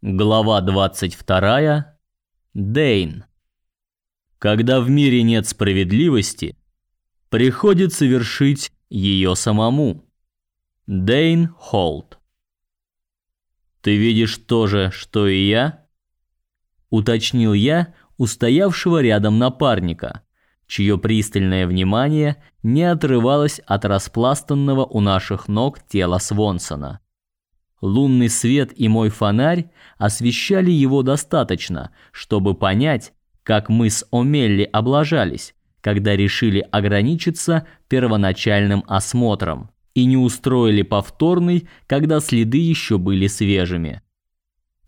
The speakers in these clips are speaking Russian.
Глава 22. Дейн. Когда в мире нет справедливости, приходится вершить ее самому. Дейн Холт. Ты видишь то же, что и я? уточнил я у стоявшего рядом напарника, чье пристальное внимание не отрывалось от распластанного у наших ног тела Свонсона. Лунный свет и мой фонарь освещали его достаточно, чтобы понять, как мы с Омелли облажались, когда решили ограничиться первоначальным осмотром и не устроили повторный, когда следы еще были свежими.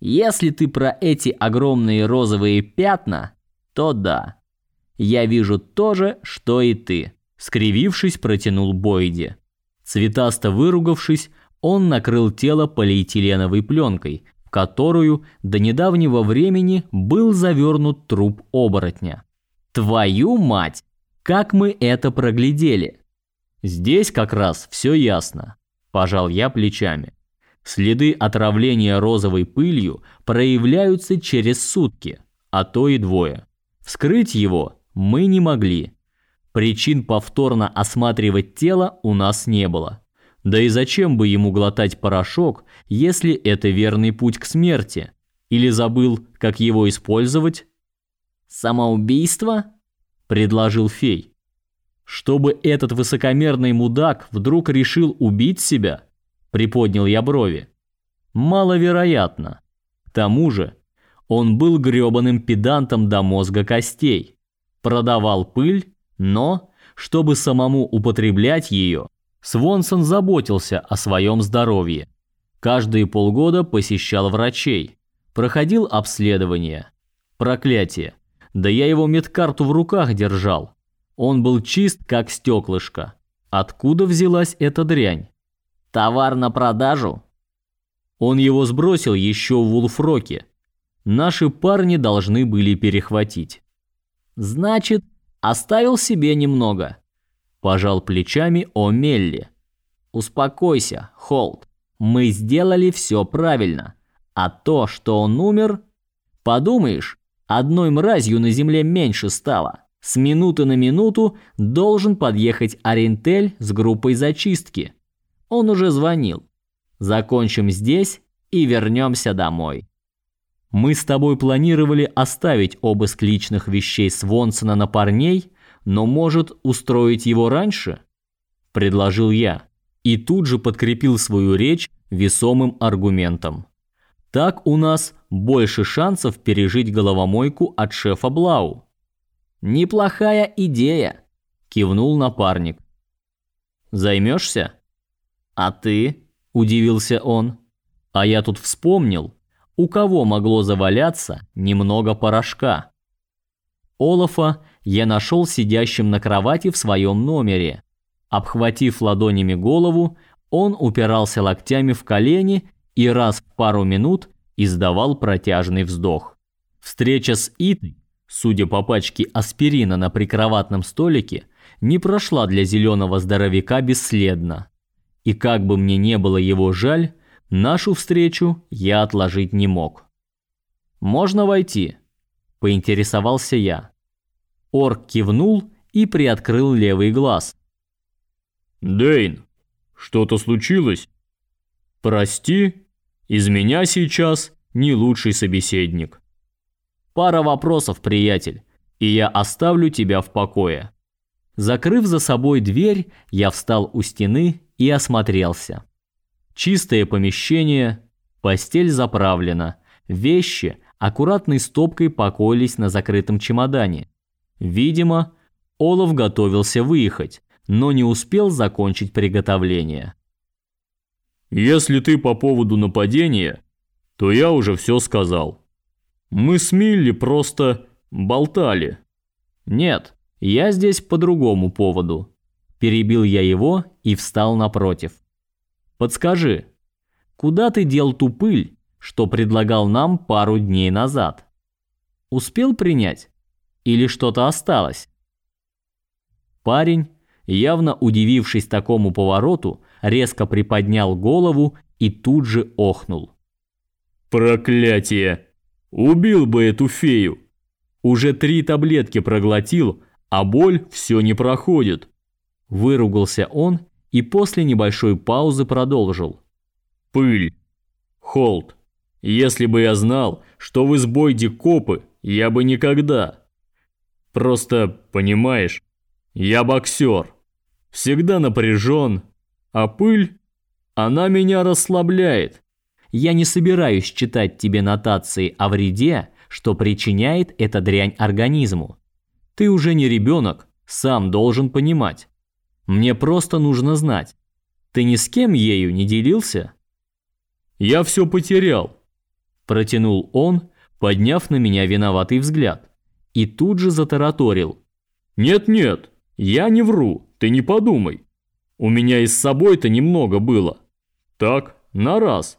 Если ты про эти огромные розовые пятна, то да. Я вижу то же, что и ты, скривившись, протянул Бойди. Цветасто выругавшись, он накрыл тело полиэтиленовой пленкой, в которую до недавнего времени был завернут труп оборотня. Твою мать! Как мы это проглядели? Здесь как раз все ясно, пожал я плечами. Следы отравления розовой пылью проявляются через сутки, а то и двое. Вскрыть его мы не могли. Причин повторно осматривать тело у нас не было. Да и зачем бы ему глотать порошок, если это верный путь к смерти? Или забыл, как его использовать? Самоубийство? предложил фей. Чтобы этот высокомерный мудак вдруг решил убить себя? Приподнял я брови. Маловероятно. К тому же, он был грёбаным педантом до мозга костей. Продавал пыль, но, чтобы самому употреблять ее, Свонсон заботился о своем здоровье. Каждые полгода посещал врачей, проходил обследование. Проклятие. Да я его медкарту в руках держал. Он был чист, как стеклышко. Откуда взялась эта дрянь? Товар на продажу? Он его сбросил еще в Вулфроке. Наши парни должны были перехватить. Значит, оставил себе немного. Пожал плечами О'Мелли. Успокойся, Холд. Мы сделали все правильно. А то, что он умер, подумаешь, одной мразью на земле меньше стало. С минуты на минуту должен подъехать Орентель с группой зачистки. Он уже звонил. Закончим здесь и вернемся домой. Мы с тобой планировали оставить обыск личных вещей Свонсона на парней, но может устроить его раньше? предложил я и тут же подкрепил свою речь весомым аргументом. Так у нас больше шансов пережить головомойку от шефа Блау. Неплохая идея, кивнул напарник. Займешься? А ты? удивился он. А я тут вспомнил, у кого могло заваляться немного порошка. Олафа я нашел сидящим на кровати в своем номере. Обхватив ладонями голову, он упирался локтями в колени и раз в пару минут издавал протяжный вздох. Встреча с Итой, судя по пачке аспирина на прикроватном столике, не прошла для зеленого здоровяка бесследно. И как бы мне не было его жаль, нашу встречу я отложить не мог. «Можно войти?» – поинтересовался я. Орк кивнул и приоткрыл левый глаз. «Дэйн, что-то случилось?» «Прости, из меня сейчас не лучший собеседник». «Пара вопросов, приятель, и я оставлю тебя в покое». Закрыв за собой дверь, я встал у стены и осмотрелся. Чистое помещение, постель заправлена, вещи аккуратной стопкой покоились на закрытом чемодане. Видимо, Олаф готовился выехать, но не успел закончить приготовление. «Если ты по поводу нападения, то я уже все сказал. Мы с Милли просто болтали». «Нет, я здесь по другому поводу». Перебил я его и встал напротив. «Подскажи, куда ты дел ту пыль, что предлагал нам пару дней назад? Успел принять? Или что-то осталось?» Парень явно удивившись такому повороту, резко приподнял голову и тут же охнул. Проклятие! Убил бы эту фею! Уже три таблетки проглотил, а боль все не проходит. Выругался он и после небольшой паузы продолжил. Пыль. Холд. Если бы я знал, что вы с Бойди копы, я бы никогда. Просто, понимаешь, я боксер. Всегда напряжен, а пыль, она меня расслабляет. Я не собираюсь читать тебе нотации о вреде, что причиняет эта дрянь организму. Ты уже не ребенок, сам должен понимать. Мне просто нужно знать. Ты ни с кем ею не делился? Я все потерял. Протянул он, подняв на меня виноватый взгляд. И тут же затараторил. Нет-нет, я не вру, ты не подумай. У меня и с собой-то немного было. Так, на раз.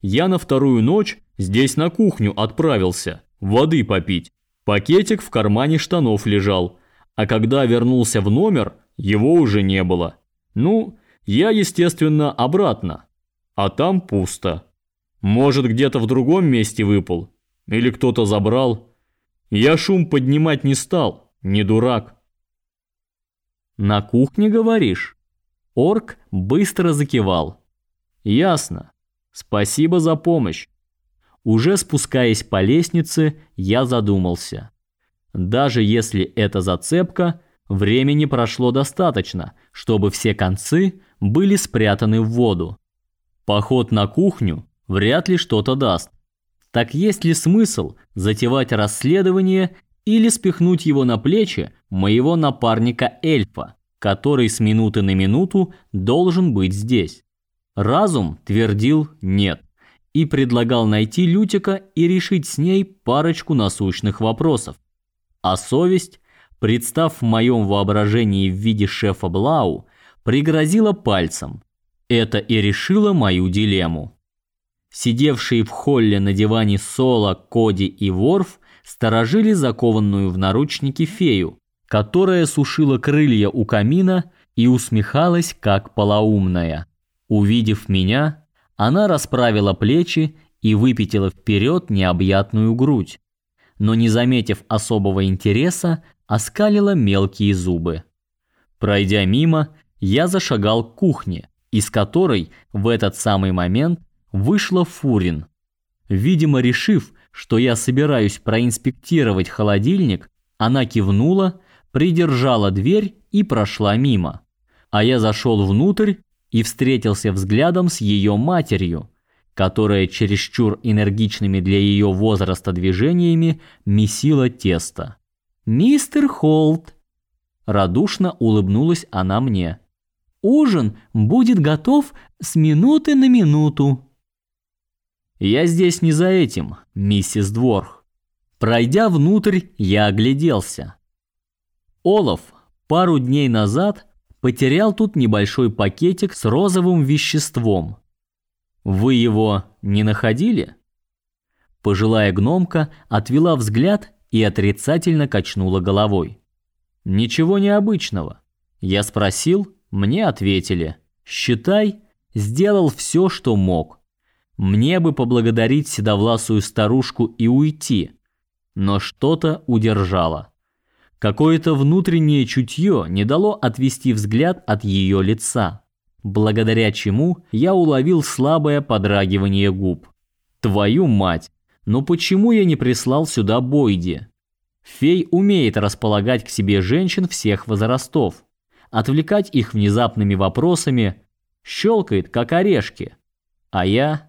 Я на вторую ночь здесь на кухню отправился, воды попить. Пакетик в кармане штанов лежал, а когда вернулся в номер, его уже не было. Ну, я, естественно, обратно. А там пусто. Может, где-то в другом месте выпал. Или кто-то забрал. Я шум поднимать не стал, не дурак. На кухне, говоришь? Орк быстро закивал. Ясно. Спасибо за помощь. Уже спускаясь по лестнице, я задумался. Даже если это зацепка, времени прошло достаточно, чтобы все концы были спрятаны в воду. Поход на кухню вряд ли что-то даст. Так есть ли смысл затевать расследование или спихнуть его на плечи моего напарника-эльфа, который с минуты на минуту должен быть здесь? Разум твердил «нет» и предлагал найти Лютика и решить с ней парочку насущных вопросов. А совесть, представ в моем воображении в виде шефа Блау, пригрозила пальцем. Это и решило мою дилемму. Сидевшие в холле на диване Соло, Коди и Ворф сторожили закованную в наручники фею, которая сушила крылья у камина и усмехалась как полоумная. Увидев меня, она расправила плечи и выпятила вперед необъятную грудь, но не заметив особого интереса, оскалила мелкие зубы. Пройдя мимо, я зашагал к кухне, из которой в этот самый момент вышла Фурин. Видимо, решив, что я собираюсь проинспектировать холодильник, она кивнула, придержала дверь и прошла мимо. А я зашел внутрь и встретился взглядом с ее матерью, которая чересчур энергичными для ее возраста движениями месила тесто. «Мистер Холт!» Радушно улыбнулась она мне. «Ужин будет готов с минуты на минуту». «Я здесь не за этим, миссис Дворх». Пройдя внутрь, я огляделся. Олаф пару дней назад потерял тут небольшой пакетик с розовым веществом. Вы его не находили? Пожилая гномка отвела взгляд и отрицательно качнула головой. Ничего необычного. Я спросил, мне ответили. Считай, сделал все, что мог. Мне бы поблагодарить седовласую старушку и уйти, но что-то удержало. Какое-то внутреннее чутье не дало отвести взгляд от ее лица, благодаря чему я уловил слабое подрагивание губ. Твою мать, но почему я не прислал сюда Бойди? Фей умеет располагать к себе женщин всех возрастов, отвлекать их внезапными вопросами, щелкает, как орешки. А я,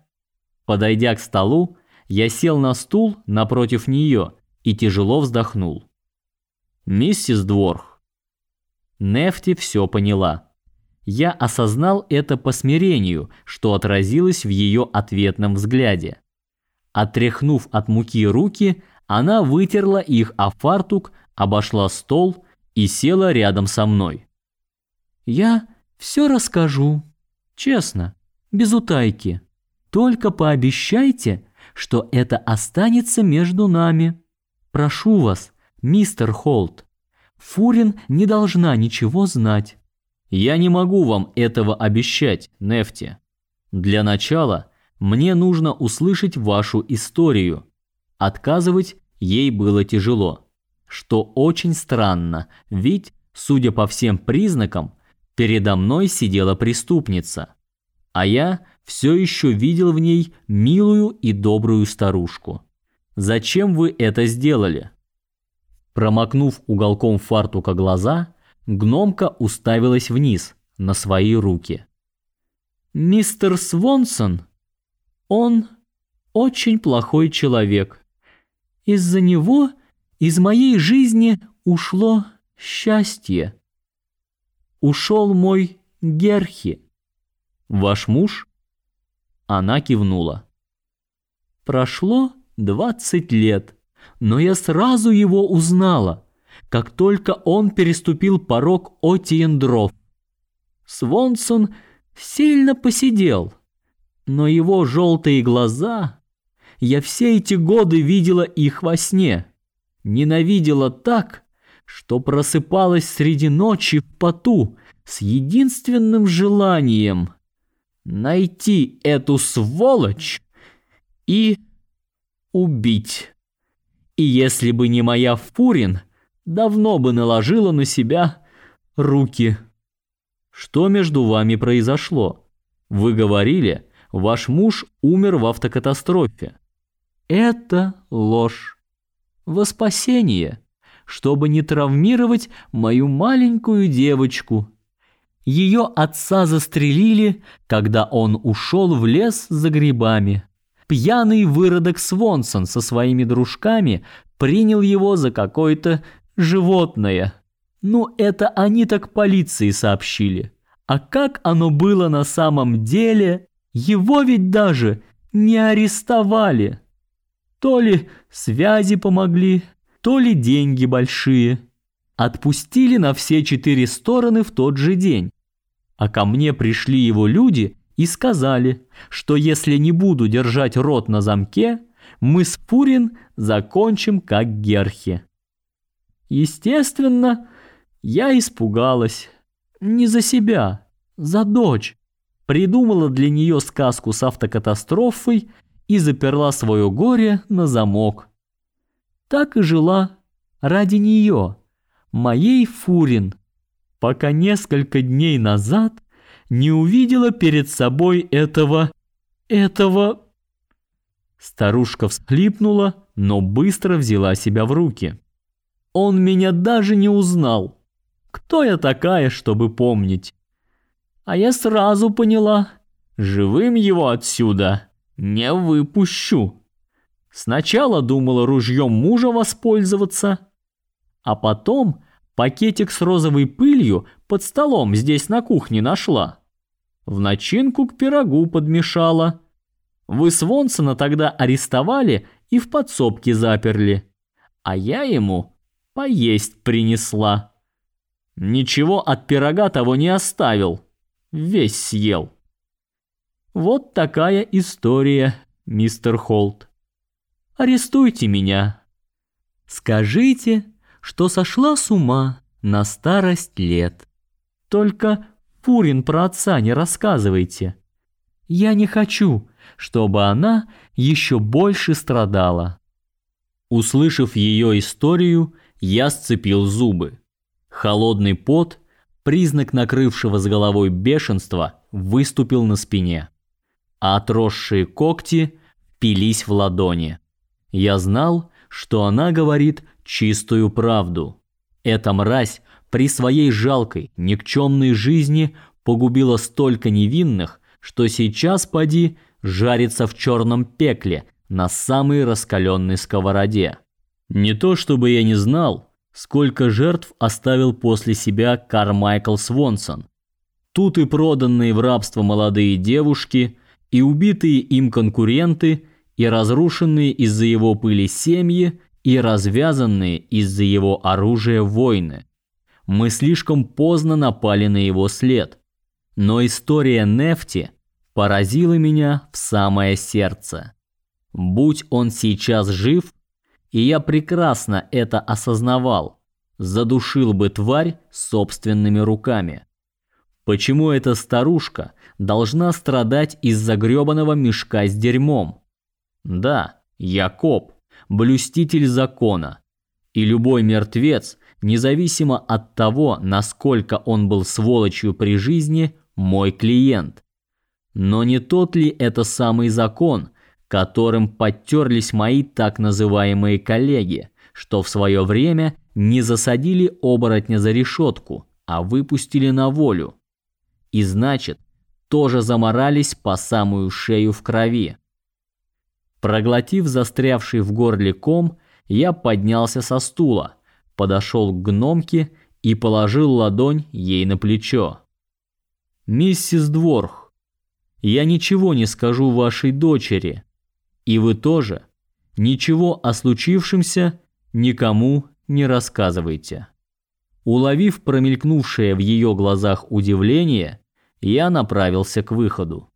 подойдя к столу, я сел на стул напротив нее и тяжело вздохнул. Миссис Дворх. Нефти все поняла. Я осознал это по смирению, что отразилось в ее ответном взгляде. Отряхнув от муки руки, она вытерла их о фартук, обошла стол и села рядом со мной. «Я все расскажу. Честно, без утайки. Только пообещайте, что это останется между нами. Прошу вас, «Мистер Холт, Фурин не должна ничего знать». «Я не могу вам этого обещать, Нефти. Для начала Мне нужно услышать вашу историю. Отказывать ей было тяжело, что очень странно, ведь, судя по всем признакам, передо мной сидела преступница, а я все еще видел в ней милую и добрую старушку. Зачем вы это сделали? Промокнув уголком фартука глаза, гномка уставилась вниз на свои руки. Мистер Свонсон, он очень плохой человек. Из-за него из моей жизни ушло счастье. Ушел мой Герхи. Ваш муж? Она кивнула. Прошло двадцать лет, но я сразу его узнала, как только он переступил порог Отиендров. Свонсон сильно посидел, но его желтые глаза, я все эти годы видела их во сне, ненавидела так, что просыпалась среди ночи в поту с единственным желанием найти эту сволочь и убить. И если бы не моя Фурин, давно бы наложила на себя руки. Что между вами произошло? Вы говорили, ваш муж умер в автокатастрофе. Это ложь. Во спасение, чтобы не травмировать мою маленькую девочку. Ее отца застрелили, когда он ушел в лес за грибами. Пьяный выродок Свонсон со своими дружками принял его за какое-то животное. Ну, это они так полиции сообщили. А как оно было на самом деле, его ведь даже не арестовали. То ли связи помогли, то ли деньги большие. Отпустили на все четыре стороны в тот же день. А ко мне пришли его люди и сказали, что если не буду держать рот на замке, мы с Пурин закончим как Герхи. Естественно, я испугалась. Не за себя, за дочь. Придумала для нее сказку с автокатастрофой и заперла свое горе на замок. Так и жила ради нее, моей Фурин, пока несколько дней назад не увидела перед собой этого... этого... Старушка всхлипнула, но быстро взяла себя в руки. Он меня даже не узнал. Кто я такая, чтобы помнить? А я сразу поняла, живым его отсюда не выпущу. Сначала думала ружьем мужа воспользоваться, а потом пакетик с розовой пылью под столом здесь на кухне нашла. В начинку к пирогу подмешала. Вы Свонсона тогда арестовали и в подсобке заперли, а я ему поесть принесла. Ничего от пирога того не оставил, весь съел. Вот такая история, мистер Холт. Арестуйте меня. Скажите, что сошла с ума на старость лет. Только Пурин про отца не рассказывайте. Я не хочу, чтобы она еще больше страдала. Услышав ее историю, я сцепил зубы. Холодный пот, признак накрывшего с головой бешенства, выступил на спине. А отросшие когти впились в ладони. Я знал, что она говорит чистую правду. Эта мразь при своей жалкой, никчемной жизни погубила столько невинных, что сейчас поди жарится в черном пекле на самой раскаленной сковороде. Не то чтобы я не знал, сколько жертв оставил после себя Кармайкл Свонсон. Тут и проданные в рабство молодые девушки, и убитые им конкуренты, и разрушенные из-за его пыли семьи, и развязанные из-за его оружия войны. Мы слишком поздно напали на его след. Но история нефти поразила меня в самое сердце. Будь он сейчас жив, и я прекрасно это осознавал, задушил бы тварь собственными руками. Почему эта старушка должна страдать из-за грёбаного мешка с дерьмом? Да, я блюститель закона. И любой мертвец, независимо от того, насколько он был сволочью при жизни, мой клиент. Но не тот ли это самый закон, которым подтерлись мои так называемые коллеги, что в свое время не засадили оборотня за решетку, а выпустили на волю? И значит, тоже заморались по самую шею в крови. Проглотив застрявший в горле ком, я поднялся со стула, подошел к гномке и положил ладонь ей на плечо. «Миссис Дворх, я ничего не скажу вашей дочери, и вы тоже ничего о случившемся никому не рассказывайте». Уловив промелькнувшее в ее глазах удивление, я направился к выходу.